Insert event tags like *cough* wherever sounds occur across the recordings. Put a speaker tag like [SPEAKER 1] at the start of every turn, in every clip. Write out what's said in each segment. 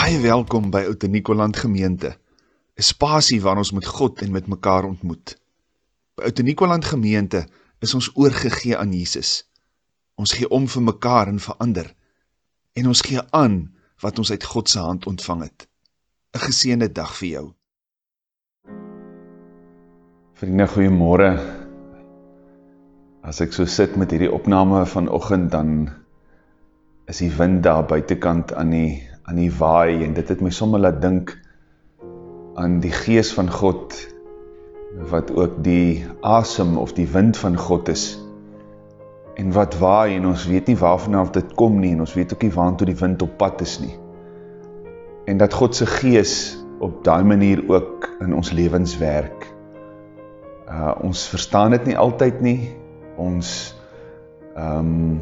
[SPEAKER 1] Baie welkom by Oud Nikoland Gemeente. 'n Spasie waar ons met God en met mekaar ontmoet. By Oud Nikoland Gemeente is ons oorgegee aan Jesus. Ons gee om vir mekaar en vir ander en ons gee aan wat ons uit God se hand ontvang het. 'n Geseënde dag vir jou.
[SPEAKER 2] Vriende, goeiemôre. As ek so sit met hierdie opname vanoggend dan is die wind daar buitekant aan die aan die waai en dit het my sommer laat dink aan die gees van God wat ook die asem of die wind van God is en wat waai en ons weet nie waarvan dit kom nie en ons weet ook nie waartoe die wind op pad is nie. En dat God se gees op daai manier ook in ons lewens werk. Uh, ons verstaan dit nie altyd nie. Ons ehm um,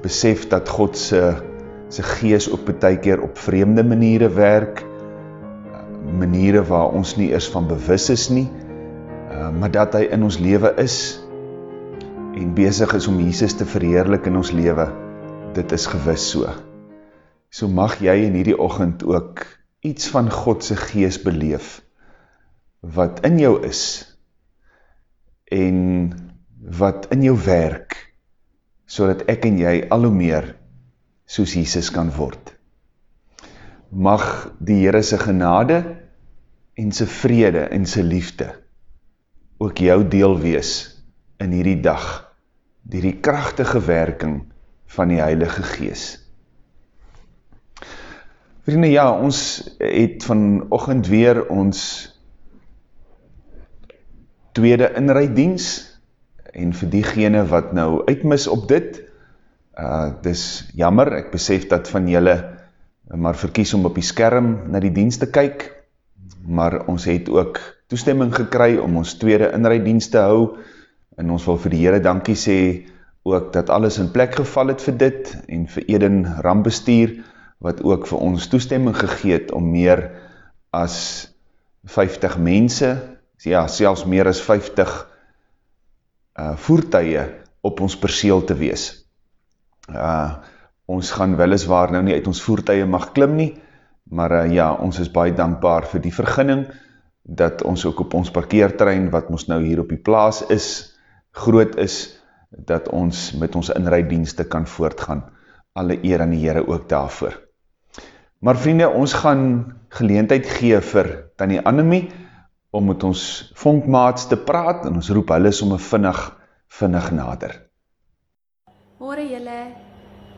[SPEAKER 2] besef dat God se se gees ook baie keer op vreemde maniere werk maniere waar ons nie eers van bewus is nie uh, maar dat hy in ons lewe is en besig is om Jesus te verheerlik in ons lewe dit is gewis so. So mag jy in hierdie oggend ook iets van God se gees beleef wat in jou is en wat in jou werk sodat ek en jy al hoe meer soos Jesus kan word. Mag die Here se genade en se vrede en se liefde ook jou deel wees in hierdie dag deur die kragtige werking van die Heilige Gees. Vriende, ja, ons het vanoggend weer ons tweede inrydiens en vir diegene wat nou uitmis op dit, Uh dis jammer, ek besef dat van julle maar verkies om op die skerm na die diens te kyk, maar ons het ook toestemming gekry om ons tweede inrydiens te hou en ons wil vir die Here dankie sê ook dat alles in plek geval het vir dit en vir Eden rampbestuur wat ook vir ons toestemming gegee het om meer as 50 mense, ja, selfs meer as 50 uh voertuie op ons perseel te wees. Uh, ons gaan weliswaar nou nie uit ons voertuie mag klim nie, maar uh, ja, ons is baie dankbaar vir die vergunning, dat ons ook op ons parkeerterrein, wat ons nou hier op die plaas is, groot is, dat ons met ons inrijddienste kan voortgaan. Alle eer aan die Heere ook daarvoor. Maar vriende, ons gaan geleentheid gee vir Tanny Annemie, om met ons vonkmaats te praat, en ons roep hulle somme vinnig, vinnig nader.
[SPEAKER 3] Môre julle.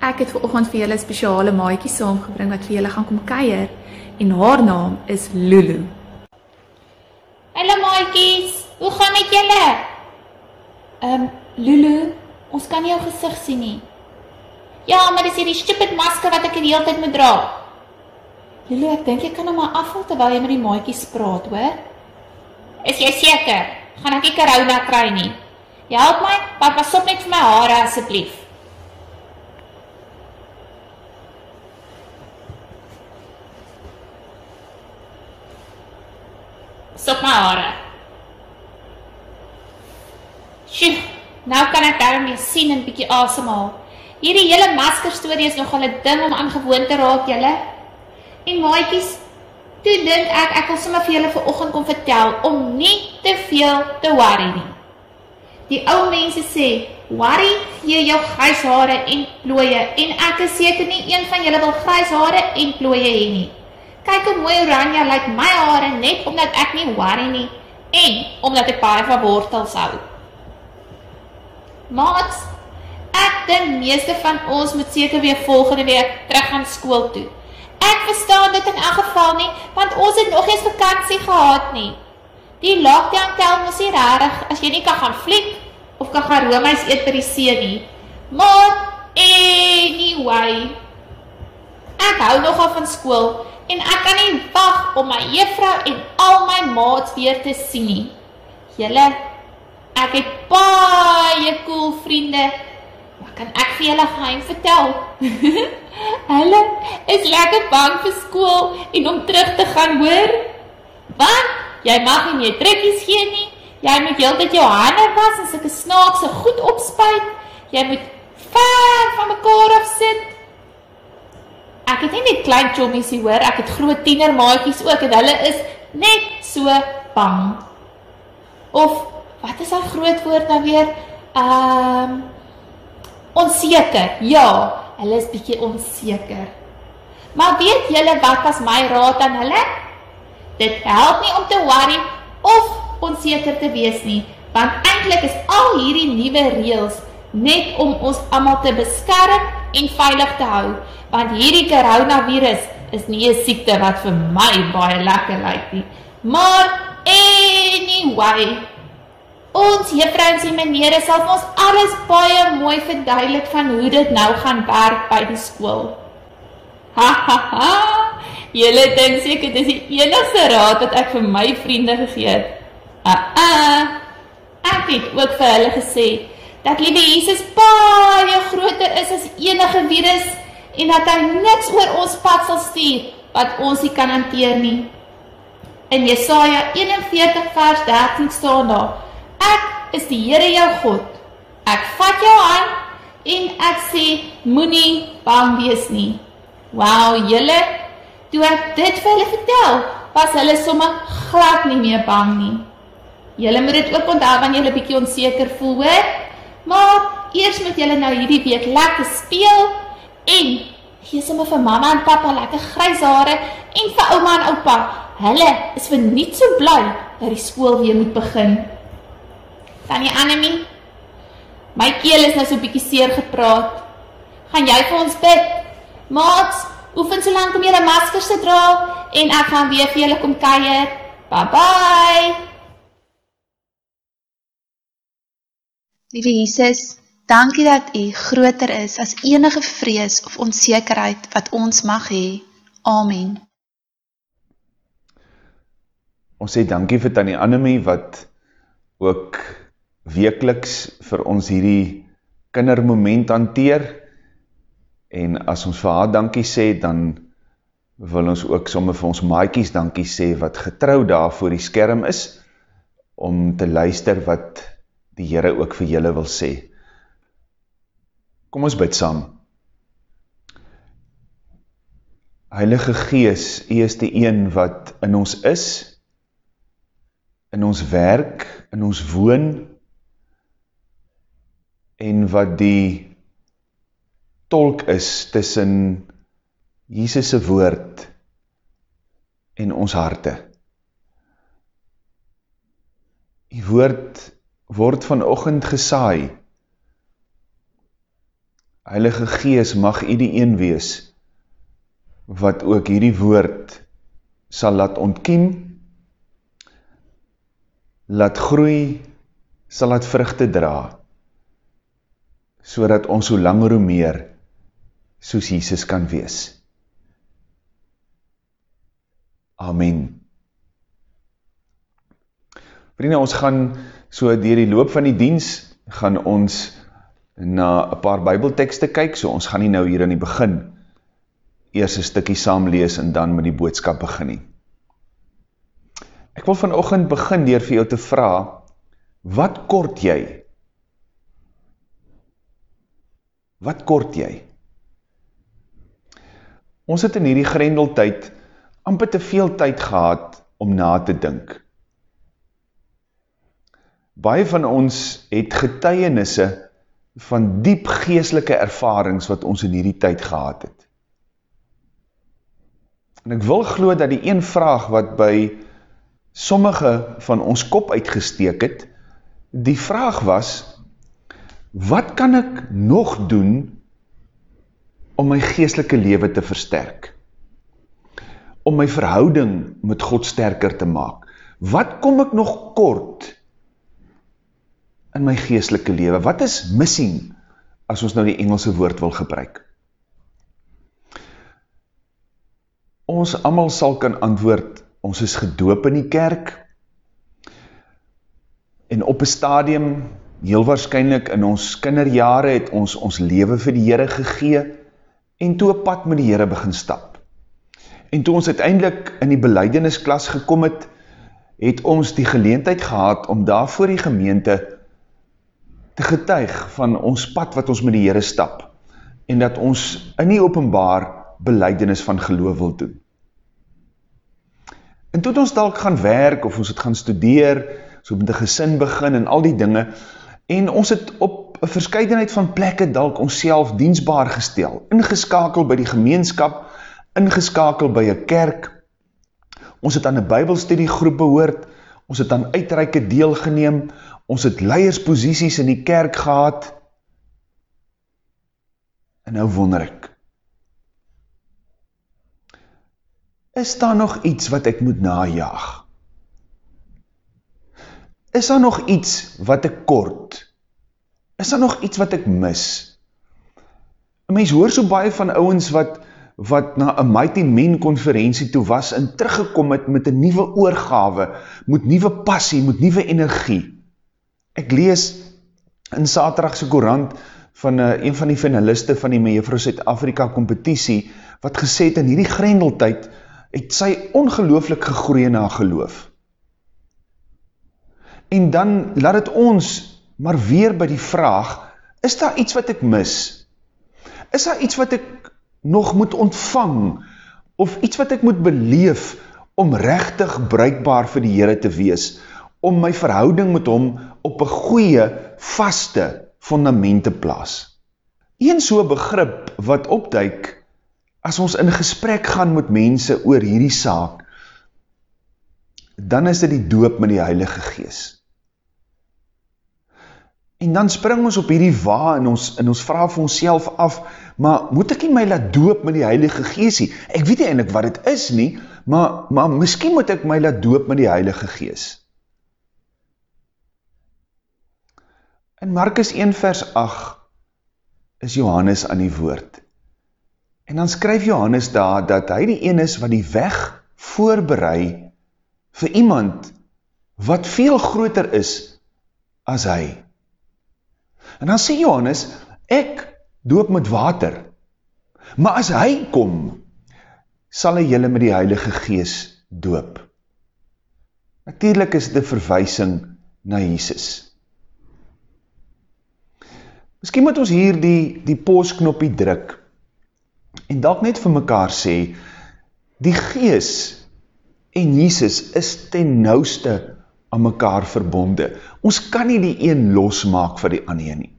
[SPEAKER 3] Ek het ver oggend vir julle 'n spesiale maatjie saamgebring wat vir julle gaan kom kuier en haar naam is Lulu.
[SPEAKER 4] Hallo maatjies, hoe gaan dit julle?
[SPEAKER 3] Ehm um, Lulu, ons kan nie jou gesig sien nie.
[SPEAKER 4] Ja, maar dis hierdie stupid masker wat ek die hele tyd moet dra.
[SPEAKER 3] Lulu, ek dink jy kan hom maar afhaal terwyl jy met die maatjies praat, hoor?
[SPEAKER 4] Is jy seker? Gaan ek nie corona kry nie? Help my, pas op net vir my hare asseblief. My hare. Sjoe, nou kan ek daarom weer sien en bietjie asemhaal. Hierdie hele masker storie is nogal 'n ding om aangewoon te raak, julle. En maatjies, toe dink ek ek wil sommer vir julle vanoggend kom vertel om nie te veel te worry nie. Die ou mense sê, worry gee jou grys hare en plooie en ek is seker nie een van julle wil grys hare en plooie hê nie. Kyk hoe mooi oranje lyk my hare net omdat ek nie worry nie en omdat ek baie van wortels hou. Mats, ek dink meeste van ons moet seker weer volgende week terug gaan skool toe. Ek verstaan dit in elk geval nie, want ons het nog eens vakansie gehad nie. Die lockdown tel mos nie regtig as jy nie kan gaan fliek of kan gaan roomys eet by die see nie. Maar anyway, ek hou nogal van skool en ek kan nie wag om my juffrou en al my maats weer te sien nie. Julle, ek het baie cool vriende. Wat kan ek vir julle geheim vertel? *laughs* hulle is lekker bang vir skool en om terug te gaan, hoor? Want jy mag nie meer trekkies gee nie. Jy moet heeltyd jou hande was en sulke snaakse goed opspuit. Jy moet ver van mekaar af sit Ek het nie net klein chommies hier hoor, ek het groot tienermaatjies ook en hulle is net so bang. Of wat is daai groot woord nou weer? Ehm um, onseker. Ja, hulle is bietjie onseker. Maar weet julle wat was my raad aan hulle? Dit help nie om te worry of onseker te wees nie, want eintlik is al hierdie nuwe reëls net om ons almal te beskerm en veilig te hou, want hierdie koronavirus is nie 'n siekte wat vir my baie lekker lyk nie. Maar anyway, ons juffrouens en menere sal ons alles baie mooi verduidelik van hoe dit nou gaan werk by die skool. Ha ha ha. Julle dink seker dis die enigste raad wat ek vir my vriende gegee het. Ah ah. Ek het ook vir hulle gesê dat liewe Jesus baie groter is as enige virus en dat hy niks oor ons pad sal stuur wat ons nie kan hanteer nie. In Jesaja 41 vers 13 staan daar: Ek is die Here jou God. Ek vat jou hand en ek sê moenie bang wees nie. Wow, julle, toe ek dit vir hulle vertel, was hulle sommer glad nie meer bang nie. Julle moet dit ook onthou wanneer julle bietjie onseker voel, hoor? Maar eers moet julle nou hierdie week lekker speel en gee sommer vir mamma en pappa lekker grys hare en vir ouma en oupa. Hulle is verniet so bly dat die skool weer moet begin. Tannie Annemie, my keel is nou so bietjie seer gepraat. Gaan jy vir ons bid? Maats, oefen so lank om julle maskers te dra en ek gaan weer vir julle kom kuier. Bye bye.
[SPEAKER 5] Liewe Jesus, dankie dat U groter is as enige vrees of onsekerheid wat ons mag hê. Amen.
[SPEAKER 2] Ons sê dankie vir Tannie Annemie wat ook weekliks vir ons hierdie kindermoment hanteer. En as ons vir haar dankie sê, dan wil ons ook sommer vir ons maaikies dankie sê wat getrou daar voor die skerm is, om te luister wat die Heere ook vir julle wil sê. Kom ons bid saam. Heilige Gees, U is die een wat in ons is, in ons werk, in ons woon, en wat die tolk is tussen Jesus' woord en ons harte. Die woord word vanochtend gesaai. Heilige Gees mag u die een wees, wat ook hierdie woord sal laat ontkiem, laat groei, sal laat vruchte dra, so dat ons so langer hoe meer soos Jesus kan wees. Amen. Vrienden, ons gaan so dier die loop van die diens, gaan ons na een paar bybeltekste kyk, so ons gaan nie nou hier in die begin eers een stikkie saam lees en dan met die boodskap begin nie. Ek wil vanochtend begin dier vir jou te vraag, wat kort jy? Wat kort jy? Ons het in hierdie grendeltyd amper te veel tyd gehad om na te dink. Baie van ons het getuienisse van diep geestelike ervarings wat ons in hierdie tyd gehad het. En ek wil glo dat die een vraag wat by sommige van ons kop uitgesteek het, die vraag was, wat kan ek nog doen om my geestelike lewe te versterk, om my verhouding met God sterker te maak. Wat kom ek nog kort in my geestelike lewe? Wat is missing as ons nou die Engelse woord wil gebruik? Ons allemaal sal kan antwoord, ons is gedoop in die kerk en op een stadium, heel waarschijnlijk in ons kinderjare het ons ons leven vir die Heere gegee en toe een pad met die Heere begin stap. En toe ons uiteindelik in die beleidenisklas gekom het, het ons die geleentheid gehad om daar voor die gemeente te getuig van ons pad wat ons met die Heere stap en dat ons in die openbaar beleidenis van geloof wil doen. En toe ons dalk gaan werk, of ons het gaan studeer, so met die gesin begin en al die dinge, en ons het op een verscheidenheid van plekke dalk ons self diensbaar gestel, ingeskakel by die gemeenskap, ingeskakel by een kerk, ons het aan een bybelstudiegroep behoort, ons het aan uitreike deel geneem, ons het leiersposities in die kerk gehad, en nou wonder ek, is daar nog iets wat ek moet najaag? Is daar nog iets wat ek kort? Is daar nog iets wat ek mis? Een mens hoor so baie van ouwens wat, wat na een Mighty Men conferentie toe was en teruggekom het met een nieuwe oorgave, met nieuwe passie, met nieuwe energie. Ek lees in Saterdagse Korant van uh, een van die finaliste van die Mejuffrou Zuid-Afrika competitie, wat gesê het in hierdie grendeltijd, het sy ongelooflik gegroeie na geloof. En dan laat het ons maar weer by die vraag, is daar iets wat ek mis? Is daar iets wat ek nog moet ontvang? Of iets wat ek moet beleef om rechtig bruikbaar vir die Heere te wees? Om my verhouding met hom op een goeie, vaste fundament te plaas? Een so begrip wat opduik, as ons in gesprek gaan met mense oor hierdie saak, dan is dit die doop met die Heilige Gees. En dan spring ons op hierdie wa en ons, en ons vraag vir ons af, maar moet ek nie my laat doop met die Heilige Gees nie? Ek weet nie eindelijk wat het is nie, maar, maar miskien moet ek my laat doop met die Heilige Gees. In Markus 1 vers 8 is Johannes aan die woord. En dan skryf Johannes daar dat hy die een is wat die weg voorberei vir iemand wat veel groter is as hy. En dan sê Johannes, ek doop met water, maar as hy kom, sal hy jylle met die Heilige Gees doop. Natuurlijk is dit verwysing na Jesus. Misschien moet ons hier die, die postknopie druk, en dalk net vir mekaar sê, die gees en Jesus is ten nouste aan mekaar verbonde. Ons kan nie die een losmaak vir die ander nie.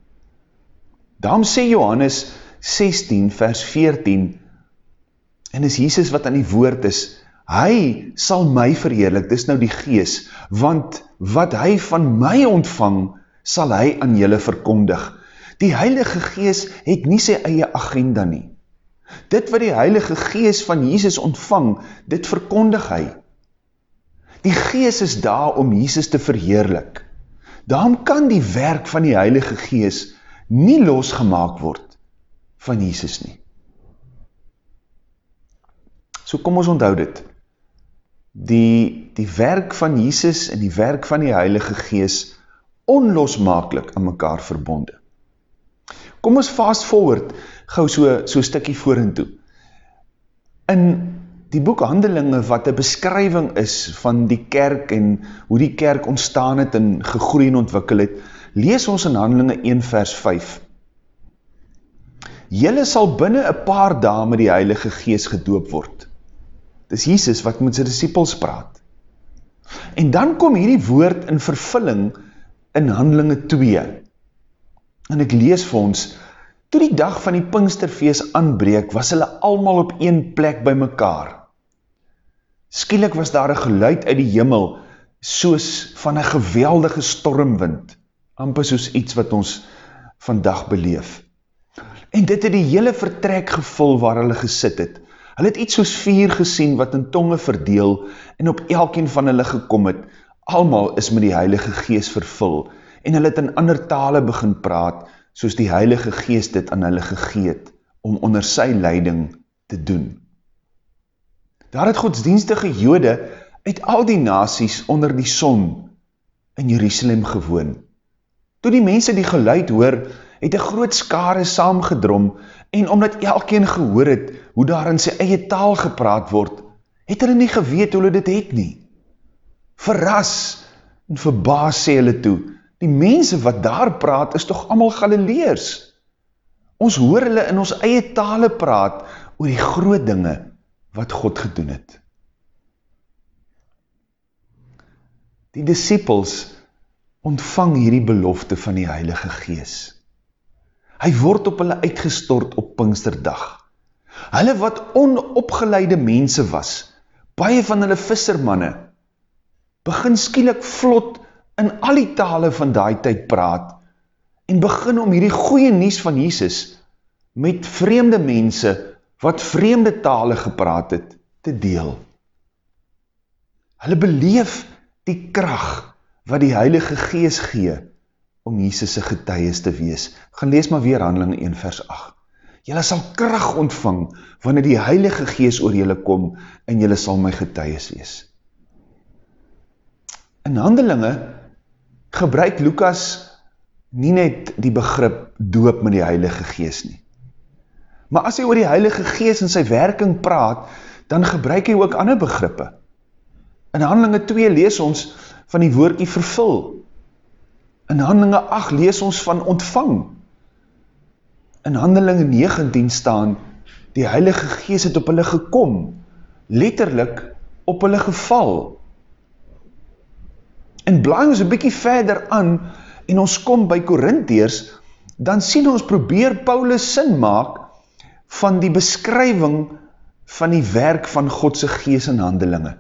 [SPEAKER 2] Daarom sê Johannes 16 vers 14, en is Jesus wat aan die woord is, hy sal my verheerlik, dis nou die gees, want wat hy van my ontvang, sal hy aan julle verkondig. Die heilige gees het nie sy eie agenda nie. Dit wat die Heilige Gees van Jesus ontvang, dit verkondig hy. Die Gees is daar om Jesus te verheerlik. Daarom kan die werk van die Heilige Gees nie losgemaak word van Jesus nie. So kom ons onthou dit. Die, die werk van Jesus en die werk van die Heilige Gees onlosmakelijk aan mekaar verbonde. Kom ons fast forward gauw so, so stikkie voor en toe. In die boek Handelinge wat een beskrywing is van die kerk en hoe die kerk ontstaan het en gegroei en ontwikkel het, lees ons in Handelinge 1 vers 5. Julle sal binnen een paar dae met die Heilige Gees gedoop word. Dit is Jesus wat met sy disciples praat. En dan kom hierdie woord in vervulling in Handelinge 2. En ek lees vir ons, Toe die dag van die Pinksterfeest aanbreek, was hulle allemaal op een plek by mekaar. Skielik was daar een geluid uit die jimmel, soos van een geweldige stormwind, amper soos iets wat ons vandag beleef. En dit het die hele vertrek gevul waar hulle gesit het. Hulle het iets soos vier gesien wat in tonge verdeel en op elkeen van hulle gekom het. Almal is met die Heilige Gees vervul en hulle het in ander tale begin praat, soos die Heilige Geest dit aan hulle gegeet, om onder sy leiding te doen. Daar het godsdienstige jode uit al die nasies onder die son in Jerusalem gewoon. Toe die mense die geluid hoor, het een groot skare saamgedrom en omdat elkeen gehoor het hoe daar in sy eie taal gepraat word, het hulle nie geweet hoe hulle dit het nie. Verras en verbaas sê hulle toe, Die mense wat daar praat is toch allemaal Galileers. Ons hoor hulle in ons eie tale praat, oor die groot dinge wat God gedoen het. Die disciples ontvang hierdie belofte van die Heilige Gees. Hy word op hulle uitgestort op Pinksterdag. Hulle wat onopgeleide mense was, baie van hulle vissermanne, begin skielik vlot in al die tale van daai tyd praat en begin om hierdie goeie nuus van Jesus met vreemde mense wat vreemde tale gepraat het te deel. Hulle beleef die krag wat die Heilige Gees gee om Jesus se getuies te wees. Gaan lees maar weer Handelinge 1 vers 8. Julle sal krag ontvang wanneer die Heilige Gees oor julle kom en julle sal my getuies wees. In Handelinge gebruik Lukas nie net die begrip doop met die Heilige Gees nie. Maar as hy oor die Heilige Gees en sy werking praat, dan gebruik hy ook ander begrippe. In Handelinge 2 lees ons van die woordjie vervul. In Handelinge 8 lees ons van ontvang. In Handelinge 19 staan die Heilige Gees het op hulle gekom, letterlik op hulle geval. En blaai ons 'n bietjie verder aan en ons kom by Korintiërs, dan sien ons probeer Paulus sin maak van die beskrywing van die werk van God se gees in handelinge.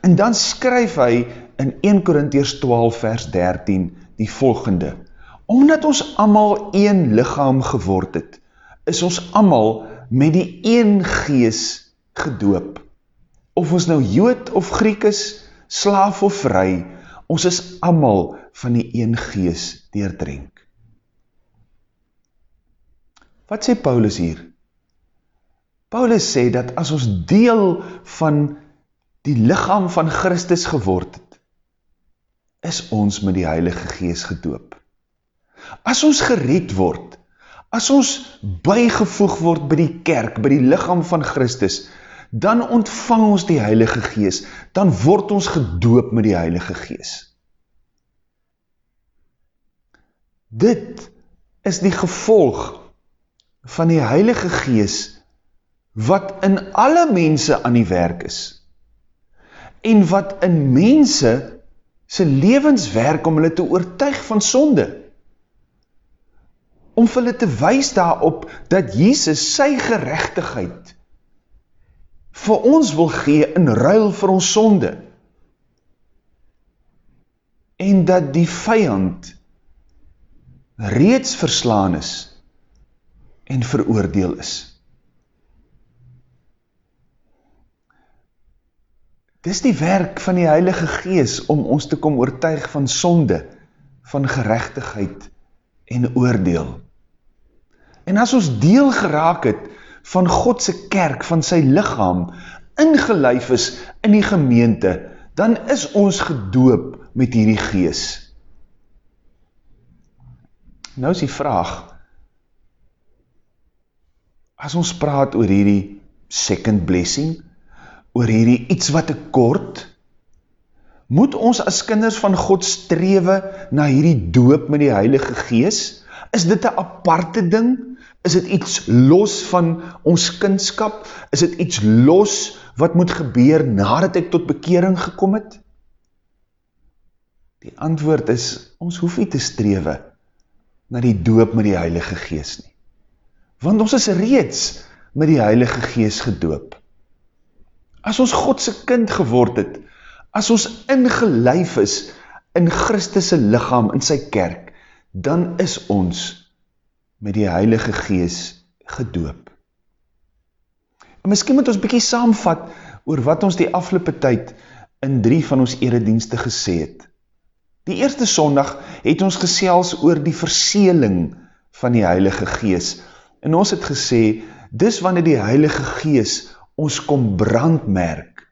[SPEAKER 2] En dan skryf hy in 1 Korintiërs 12 vers 13 die volgende: Omdat ons almal een liggaam geword het, is ons almal met die een gees gedoop. Of ons nou Jood of Griek is, slaaf of vry, ons is allemaal van die een gees deurdrenk. Wat sê Paulus hier? Paulus sê dat as ons deel van die lichaam van Christus geword het, is ons met die Heilige Gees gedoop. As ons gered word, as ons bygevoeg word by die kerk, by die lichaam van Christus, dan ontvang ons die Heilige Gees, dan word ons gedoop met die Heilige Gees. Dit is die gevolg van die Heilige Gees wat in alle mense aan die werk is en wat in mense se lewens werk om hulle te oortuig van sonde om vir hulle te wys daarop dat Jesus sy geregtigheid vir ons wil gee in ruil vir ons sonde. En dat die vijand reeds verslaan is en veroordeel is. Dis die werk van die Heilige Gees om ons te kom oortuig van sonde, van gerechtigheid en oordeel. En as ons deel geraak het van Godse kerk, van sy lichaam, ingelijf is in die gemeente, dan is ons gedoop met hierdie gees. Nou is die vraag, as ons praat oor hierdie second blessing, oor hierdie iets wat ek kort, moet ons as kinders van God strewe na hierdie doop met die heilige gees? Is dit een aparte ding? Is dit iets los van ons kindskap? Is dit iets los wat moet gebeur nadat ek tot bekering gekom het? Die antwoord is, ons hoef nie te strewe na die doop met die Heilige Gees nie. Want ons is reeds met die Heilige Gees gedoop. As ons Godse kind geword het, as ons ingelijf is in Christusse lichaam, in sy kerk, dan is ons met die Heilige Gees gedoop. En miskien moet ons bykie saamvat oor wat ons die afgelope tyd in drie van ons eredienste gesê het. Die eerste sondag het ons gesels oor die verseeling van die Heilige Gees. En ons het gesê, dis wanneer die Heilige Gees ons kom brandmerk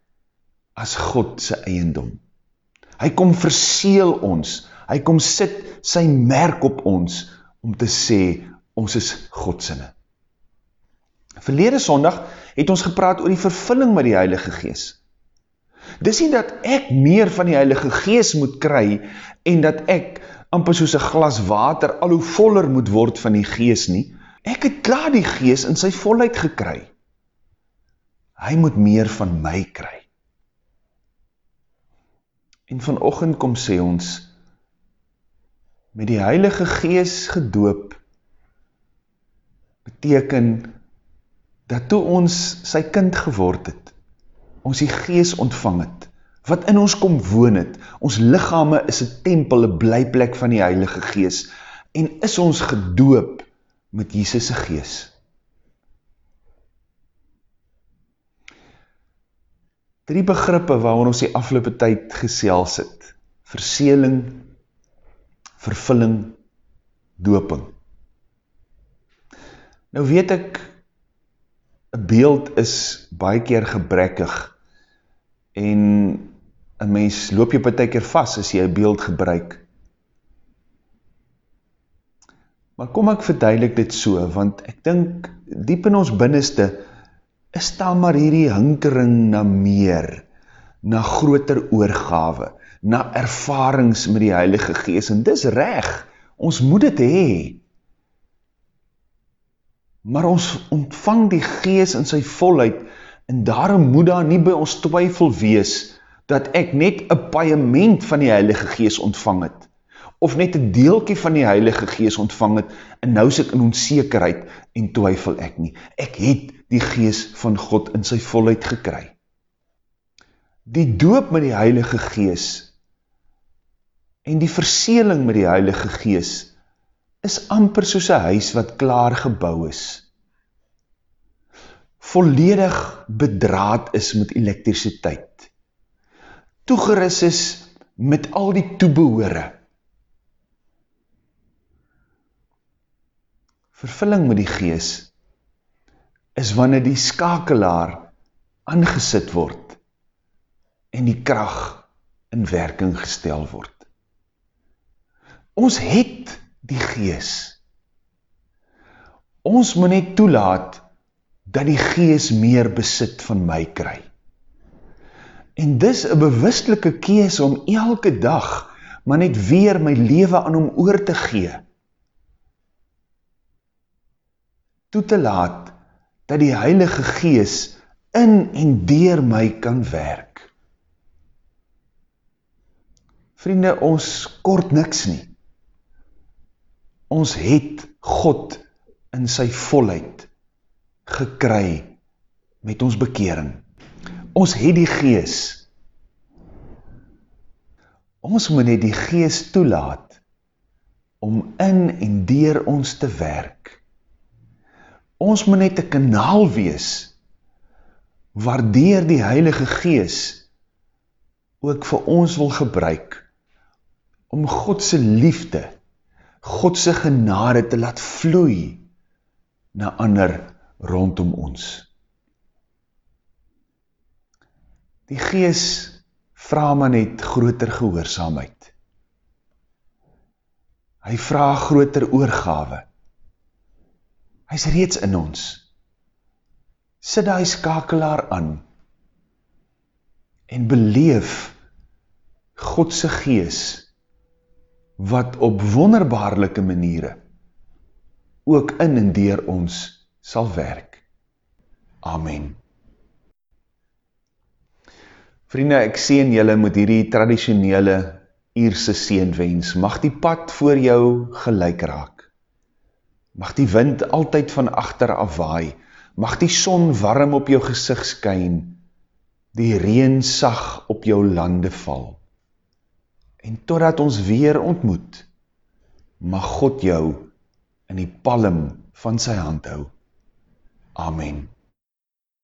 [SPEAKER 2] as God sy eiendom. Hy kom verseel ons, hy kom sit sy merk op ons om te sê, ons is Godsinne. Verlede sondag het ons gepraat oor die vervulling met die Heilige Gees. Dis nie dat ek meer van die Heilige Gees moet kry en dat ek amper soos 'n glas water al hoe voller moet word van die Gees nie, Ek het klaar die gees in sy volheid gekry. Hy moet meer van my kry. En vanochtend kom sê ons, met die heilige gees gedoop, beteken, dat toe ons sy kind geword het, ons die gees ontvang het, wat in ons kom woon het, ons lichame is een tempel, een blijplek van die heilige gees, en is ons gedoop met Jesus' gees. Drie begrippe waarom ons die afgelopen tyd gesels het, verseeling, vervulling, doping. Nou weet ek, een beeld is baie keer gebrekkig, en een mens loop jy een keer vast as jy een beeld gebruik. Maar kom ek verduidelik dit so, want ek dink diep in ons binneste is daar maar hierdie hinkering na meer, na groter oorgawe, na ervarings met die Heilige Gees, en dis reg, ons moet het hee. Maar ons ontvang die Gees in sy volheid, en daarom moet daar nie by ons twyfel wees, dat ek net een paaiement van die Heilige Gees ontvang het, of net een deelkie van die Heilige Gees ontvang het, en nou is ek in onzekerheid, en twyfel ek nie. Ek het die Gees van God in sy volheid gekry. Die doop met die Heilige Gees, en die verseeling met die Heilige Gees, is amper soos een huis wat klaar gebouw is. Volledig bedraad is met elektriciteit. Toegeris is met al die toebehore, vervulling met die gees, is wanneer die skakelaar aangesit word en die kracht in werking gestel word. Ons het die gees. Ons moet net toelaat dat die gees meer besit van my kry. En dis een bewustelike kees om elke dag maar net weer my leven aan hom oor te gee toe te laat, dat die Heilige Gees in en dier my kan werk. Vriende, ons kort niks nie. Ons het God in sy volheid gekry met ons bekering. Ons het die Gees. Ons moet net die Gees toelaat om in en dier ons te werk ons moet net een kanaal wees, waardeer die Heilige Gees ook vir ons wil gebruik, om Godse liefde, Godse genade te laat vloei na ander rondom ons. Die Gees vraag maar net groter gehoorzaamheid. Hy vraag groter oorgave. Hy is reeds in ons. Sit die skakelaar aan en beleef Godse gees wat op wonderbaarlike maniere ook in en dier ons sal werk. Amen. Vriende, ek sien julle met hierdie traditionele Ierse seenwens. Mag die pad voor jou gelijk raak. Mag die wind altyd van achter afwaai, mag die son warm op jou gezicht skyn, die reen sag op jou lande val. En totdat ons weer ontmoet, mag God jou in die palm van sy hand hou. Amen.